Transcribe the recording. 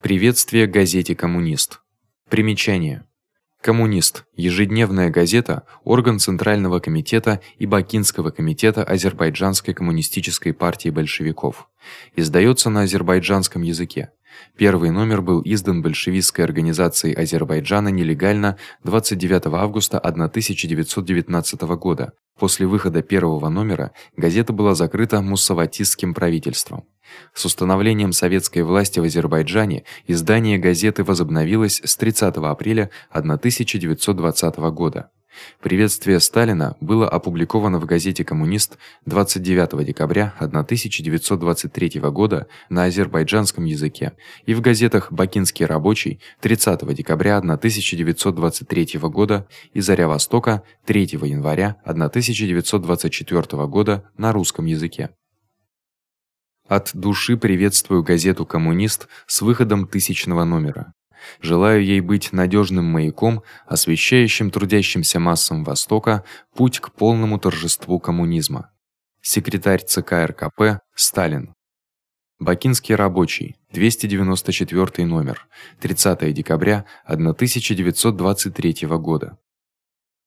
Приветствие газете Коммунист. Примечание: Коммунист ежедневная газета, орган Центрального комитета и Бакинского комитета Азербайджанской коммунистической партии большевиков. Издаётся на азербайджанском языке. Первый номер был издан большевистской организацией Азербайджана нелегально 29 августа 1919 года. После выхода первого номера газета была закрыта муссаватистским правительством. С установлением советской власти в Азербайджане издание газеты возобновилось с 30 апреля 1920 года. Приветствие Сталина было опубликовано в газете Коммунист 29 декабря 1923 года на азербайджанском языке и в газетах Бакинский рабочий 30 декабря 1923 года и Заря Востока 3 января 1924 года на русском языке. От души приветствую газету Коммунист с выходом тысячного номера. Желаю ей быть надежным маяком, освещающим трудящимся массам Востока путь к полному торжеству коммунизма. Секретарь ЦК РКП Сталин. Бакинский рабочий, 294 номер, 30 декабря 1923 года.